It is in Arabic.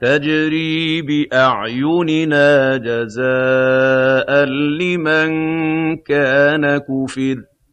تَجْرِي بِأَعْيُنِنَا جَزَاءً لِّمَن كَانَ كُفِرَ.